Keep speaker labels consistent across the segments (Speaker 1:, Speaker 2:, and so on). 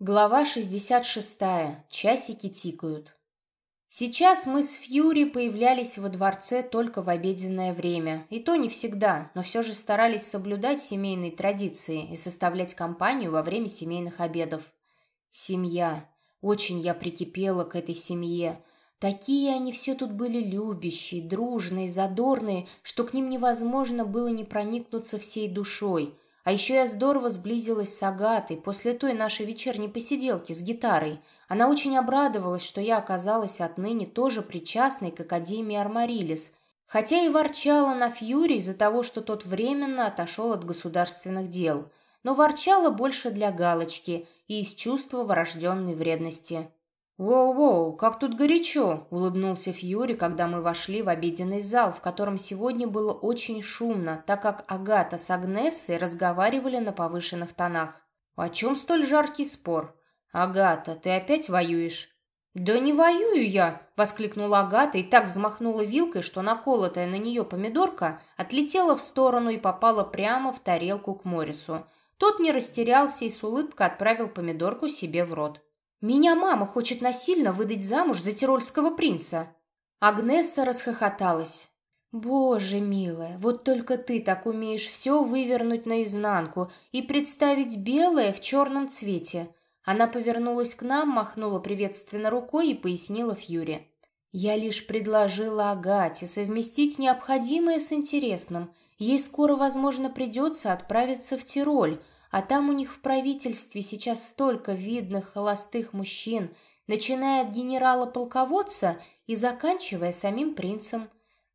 Speaker 1: Глава 66. Часики тикают. Сейчас мы с Фьюри появлялись во дворце только в обеденное время, и то не всегда, но все же старались соблюдать семейные традиции и составлять компанию во время семейных обедов. Семья. Очень я прикипела к этой семье. Такие они все тут были любящие, дружные, задорные, что к ним невозможно было не проникнуться всей душой – а еще я здорово сблизилась с Агатой после той нашей вечерней посиделки с гитарой. Она очень обрадовалась, что я оказалась отныне тоже причастной к Академии Армарилис, хотя и ворчала на Фьюри из-за того, что тот временно отошел от государственных дел, но ворчала больше для галочки и из чувства врожденной вредности. «Воу-воу, как тут горячо!» — улыбнулся Фьюри, когда мы вошли в обеденный зал, в котором сегодня было очень шумно, так как Агата с Агнесой разговаривали на повышенных тонах. «О чем столь жаркий спор?» «Агата, ты опять воюешь?» «Да не воюю я!» — воскликнула Агата и так взмахнула вилкой, что наколотая на нее помидорка отлетела в сторону и попала прямо в тарелку к Морису. Тот не растерялся и с улыбкой отправил помидорку себе в рот. Меня мама хочет насильно выдать замуж за тирольского принца. Агнесса расхохоталась. «Боже, милая, вот только ты так умеешь все вывернуть наизнанку и представить белое в черном цвете». Она повернулась к нам, махнула приветственно рукой и пояснила Фьюре. «Я лишь предложила Агате совместить необходимое с интересным. Ей скоро, возможно, придется отправиться в Тироль, а там у них в правительстве сейчас столько видных холостых мужчин, начиная от генерала-полководца и заканчивая самим принцем.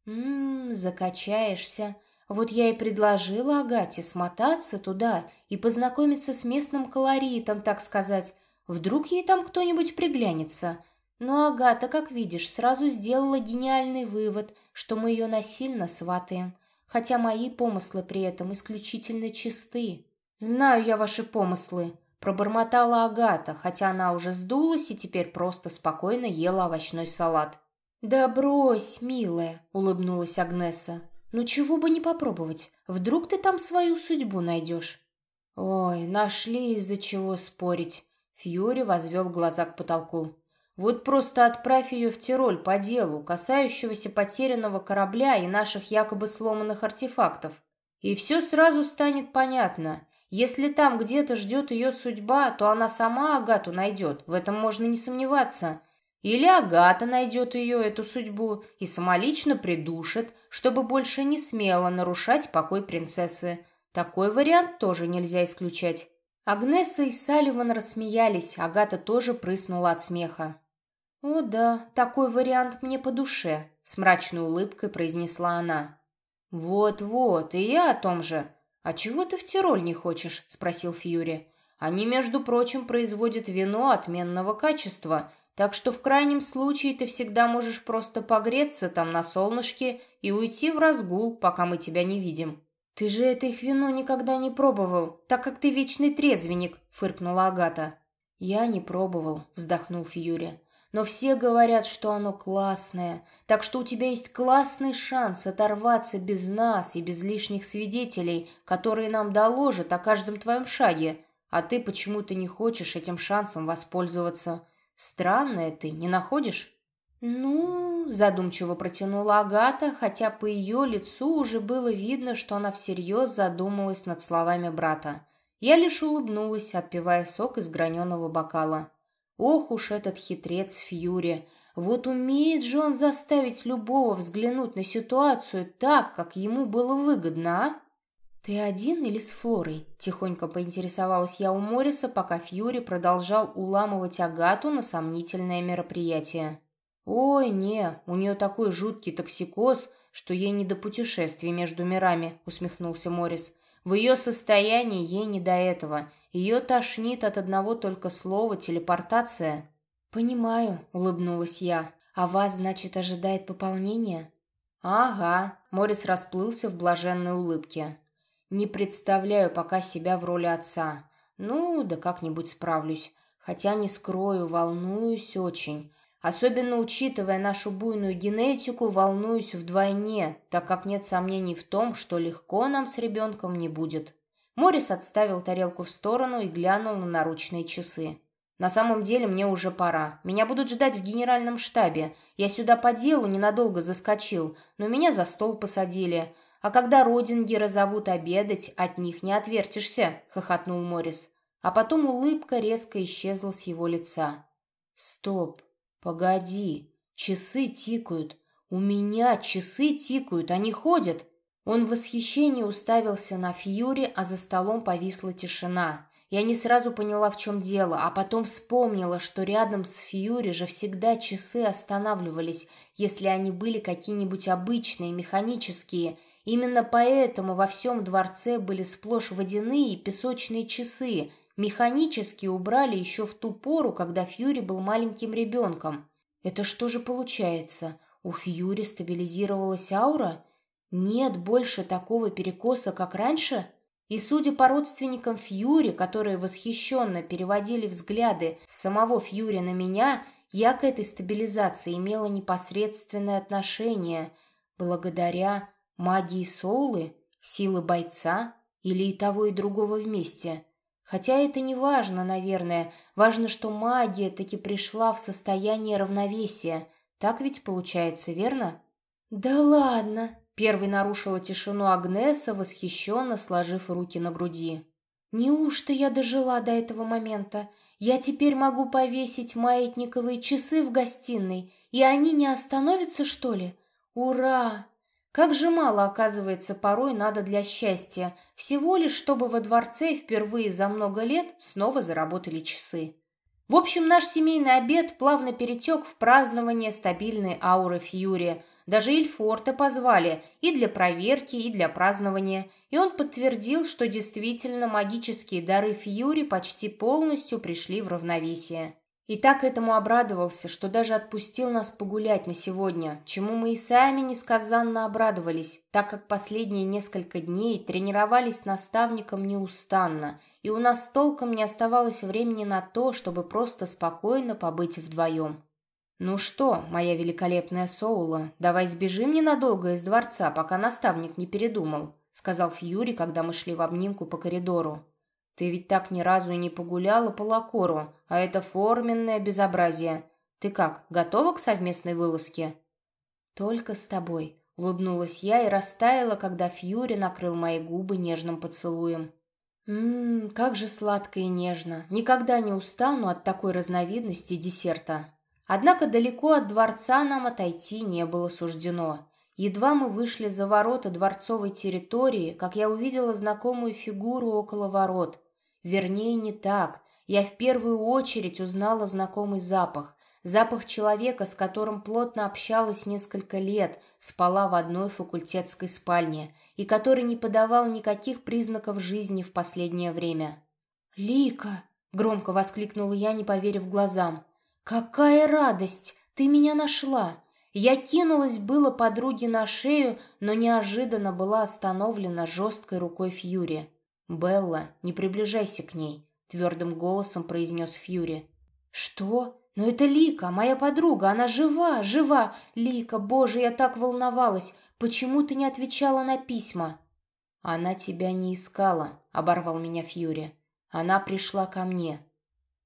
Speaker 1: Ммм, закачаешься. Вот я и предложила Агате смотаться туда и познакомиться с местным колоритом, так сказать. Вдруг ей там кто-нибудь приглянется. Но Агата, как видишь, сразу сделала гениальный вывод, что мы ее насильно сватаем, хотя мои помыслы при этом исключительно чисты. «Знаю я ваши помыслы», — пробормотала Агата, хотя она уже сдулась и теперь просто спокойно ела овощной салат. «Да брось, милая», — улыбнулась Агнеса. «Ну чего бы не попробовать? Вдруг ты там свою судьбу найдешь?» «Ой, нашли из-за чего спорить», — Фьюри возвел глаза к потолку. «Вот просто отправь ее в Тироль по делу, касающегося потерянного корабля и наших якобы сломанных артефактов. И все сразу станет понятно. Если там где-то ждет ее судьба, то она сама Агату найдет, в этом можно не сомневаться. Или Агата найдет ее, эту судьбу, и самолично придушит, чтобы больше не смело нарушать покой принцессы. Такой вариант тоже нельзя исключать. Агнеса и Салливан рассмеялись, Агата тоже прыснула от смеха. «О да, такой вариант мне по душе», — с мрачной улыбкой произнесла она. «Вот-вот, и я о том же. «А чего ты в Тироль не хочешь?» – спросил Фьюри. «Они, между прочим, производят вино отменного качества, так что в крайнем случае ты всегда можешь просто погреться там на солнышке и уйти в разгул, пока мы тебя не видим». «Ты же это их вино никогда не пробовал, так как ты вечный трезвенник», — фыркнула Агата. «Я не пробовал», — вздохнул Фьюри. Но все говорят, что оно классное, так что у тебя есть классный шанс оторваться без нас и без лишних свидетелей, которые нам доложат о каждом твоем шаге, а ты почему-то не хочешь этим шансом воспользоваться. Странное ты, не находишь? «Ну...» — задумчиво протянула Агата, хотя по ее лицу уже было видно, что она всерьез задумалась над словами брата. Я лишь улыбнулась, отпивая сок из граненого бокала. Ох уж этот хитрец Фьюри! Вот умеет же он заставить любого взглянуть на ситуацию так, как ему было выгодно, а? «Ты один или с Флорой?» – тихонько поинтересовалась я у Морриса, пока Фьюри продолжал уламывать Агату на сомнительное мероприятие. «Ой, не, у нее такой жуткий токсикоз, что ей не до путешествий между мирами», – усмехнулся Моррис. «В ее состоянии ей не до этого, ее тошнит от одного только слова «телепортация». «Понимаю», — улыбнулась я. «А вас, значит, ожидает пополнение?» «Ага», — Морис расплылся в блаженной улыбке. «Не представляю пока себя в роли отца. Ну, да как-нибудь справлюсь. Хотя, не скрою, волнуюсь очень. Особенно учитывая нашу буйную генетику, волнуюсь вдвойне, так как нет сомнений в том, что легко нам с ребенком не будет». Морис отставил тарелку в сторону и глянул на наручные часы. На самом деле мне уже пора. Меня будут ждать в генеральном штабе. Я сюда по делу ненадолго заскочил, но меня за стол посадили. А когда Родингера зовут обедать, от них не отвертишься», — хохотнул Морис. А потом улыбка резко исчезла с его лица. «Стоп, погоди, часы тикают. У меня часы тикают, они ходят». Он в восхищении уставился на Фьюри, а за столом повисла тишина. Я не сразу поняла, в чем дело, а потом вспомнила, что рядом с Фьюри же всегда часы останавливались, если они были какие-нибудь обычные, механические. Именно поэтому во всем дворце были сплошь водяные и песочные часы. Механические убрали еще в ту пору, когда Фьюри был маленьким ребенком. Это что же получается? У Фьюри стабилизировалась аура? Нет больше такого перекоса, как раньше? И судя по родственникам Фьюри, которые восхищенно переводили взгляды с самого Фьюри на меня, я к этой стабилизации имела непосредственное отношение, благодаря магии Соулы, силы бойца или и того, и другого вместе. Хотя это не важно, наверное. Важно, что магия таки пришла в состояние равновесия. Так ведь получается, верно? «Да ладно!» Первой нарушила тишину Агнеса, восхищенно сложив руки на груди. «Неужто я дожила до этого момента? Я теперь могу повесить маятниковые часы в гостиной, и они не остановятся, что ли? Ура! Как же мало, оказывается, порой надо для счастья, всего лишь, чтобы во дворце впервые за много лет снова заработали часы». В общем, наш семейный обед плавно перетек в празднование стабильной ауры Фьюри – даже Ильфорта позвали и для проверки, и для празднования, и он подтвердил, что действительно магические дары Фьюри почти полностью пришли в равновесие. И так этому обрадовался, что даже отпустил нас погулять на сегодня, чему мы и сами несказанно обрадовались, так как последние несколько дней тренировались с наставником неустанно, и у нас толком не оставалось времени на то, чтобы просто спокойно побыть вдвоем. «Ну что, моя великолепная Соула, давай сбежим ненадолго из дворца, пока наставник не передумал», сказал Фьюри, когда мы шли в обнимку по коридору. «Ты ведь так ни разу и не погуляла по Лакору, а это форменное безобразие. Ты как, готова к совместной вылазке?» «Только с тобой», — улыбнулась я и растаяла, когда Фьюри накрыл мои губы нежным поцелуем. «Ммм, как же сладко и нежно. Никогда не устану от такой разновидности десерта». Однако далеко от дворца нам отойти не было суждено. Едва мы вышли за ворота дворцовой территории, как я увидела знакомую фигуру около ворот. Вернее, не так. Я в первую очередь узнала знакомый запах. Запах человека, с которым плотно общалась несколько лет, спала в одной факультетской спальне, и который не подавал никаких признаков жизни в последнее время. «Лика!» — громко воскликнула я, не поверив глазам. «Какая радость! Ты меня нашла!» Я кинулась было подруге на шею, но неожиданно была остановлена жесткой рукой Фьюри. «Белла, не приближайся к ней», — твердым голосом произнес Фьюри. «Что? Но это Лика, моя подруга, она жива, жива! Лика, боже, я так волновалась! Почему ты не отвечала на письма?» «Она тебя не искала», — оборвал меня Фьюри. «Она пришла ко мне».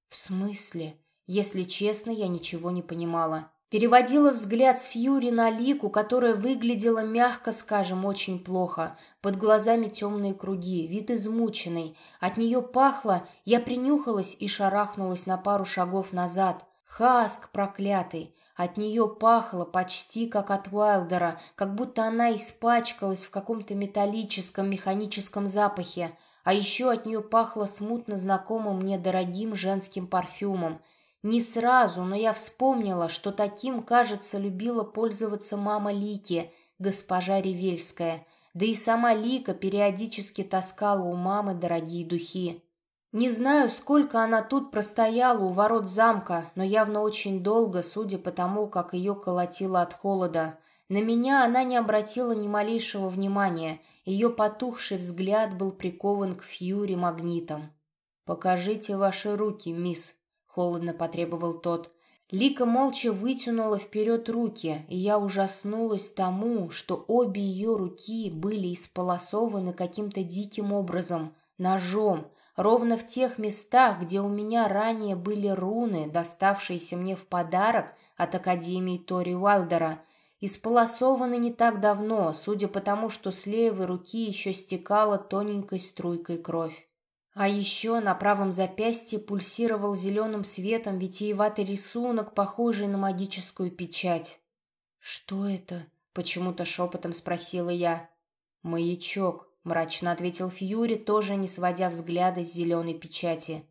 Speaker 1: «В смысле?» Если честно, я ничего не понимала. Переводила взгляд с Фьюри на Лику, которая выглядела, мягко скажем, очень плохо. Под глазами темные круги, вид измученный. От нее пахло, я принюхалась и шарахнулась на пару шагов назад. Хаск проклятый. От нее пахло почти как от Уайлдера, как будто она испачкалась в каком-то металлическом, механическом запахе. А еще от нее пахло смутно знакомым мне дорогим женским парфюмом – не сразу, но я вспомнила, что таким, кажется, любила пользоваться мама Лики, госпожа Ревельская, да и сама Лика периодически таскала у мамы дорогие духи. Не знаю, сколько она тут простояла у ворот замка, но явно очень долго, судя по тому, как ее колотило от холода. На меня она не обратила ни малейшего внимания, ее потухший взгляд был прикован к Фьюри магнитом. «Покажите ваши руки, мисс», холодно потребовал тот. Лика молча вытянула вперед руки, и я ужаснулась тому, что обе ее руки были исполосованы каким-то диким образом, ножом, ровно в тех местах, где у меня ранее были руны, доставшиеся мне в подарок от Академии Тори Уайлдера, исполосованы не так давно, судя по тому, что с левой руки еще стекала тоненькой струйкой кровь. А еще на правом запястье пульсировал зеленым светом витиеватый рисунок, похожий на магическую печать. «Что это?» — почему-то шепотом спросила я. «Маячок», — мрачно ответил Фьюри, тоже не сводя взгляда с зеленой печати.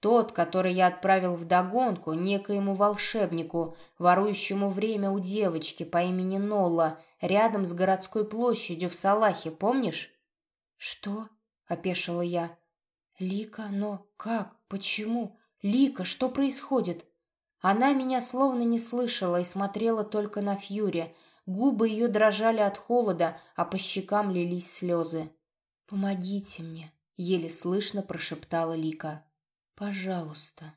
Speaker 1: Тот, который я отправил в догонку некоему волшебнику, ворующему время у девочки по имени Нолла, рядом с городской площадью в Салахе, помнишь? Что? опешила я. Лика, но как? Почему? Лика, что происходит? Она меня словно не слышала и смотрела только на Фьюри. Губы ее дрожали от холода, а по щекам лились слезы. «Помогите мне», — еле слышно прошептала Лика. Пожалуйста.